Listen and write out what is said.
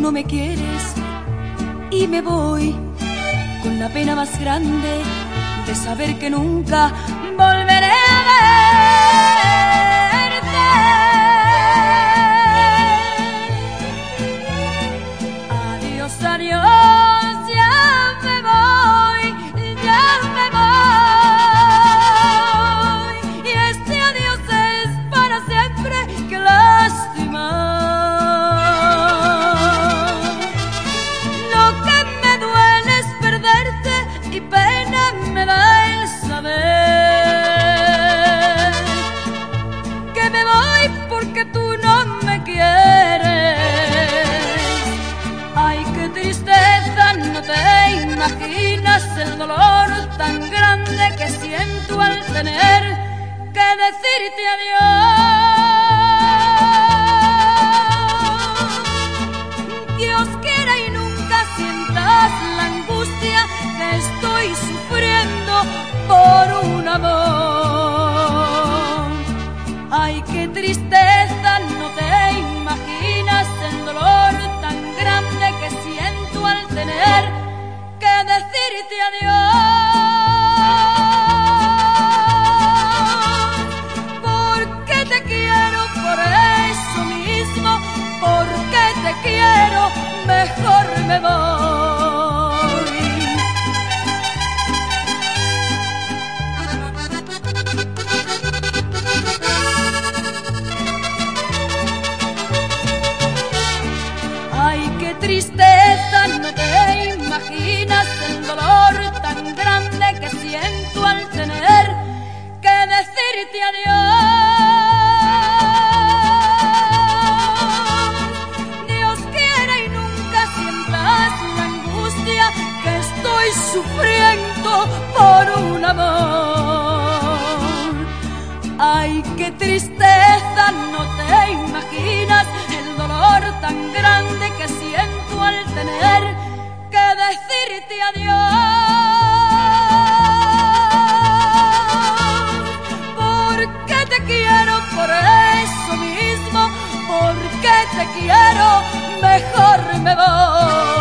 no me quieres y me voy con la pena más grande de saber que nunca volveré tan grande que siento al tener que decirte adiós. Mejor me voy. Ay, qué tristeza, no te imaginas el dolor tan grande que siento al tener que decirte adiós. Sufriendo por un amor. Ay, qué tristeza, no te imaginas el dolor tan grande que siento al tener decirte adiós. Porque te quiero por eso mismo, porque te quiero, mejor me voy.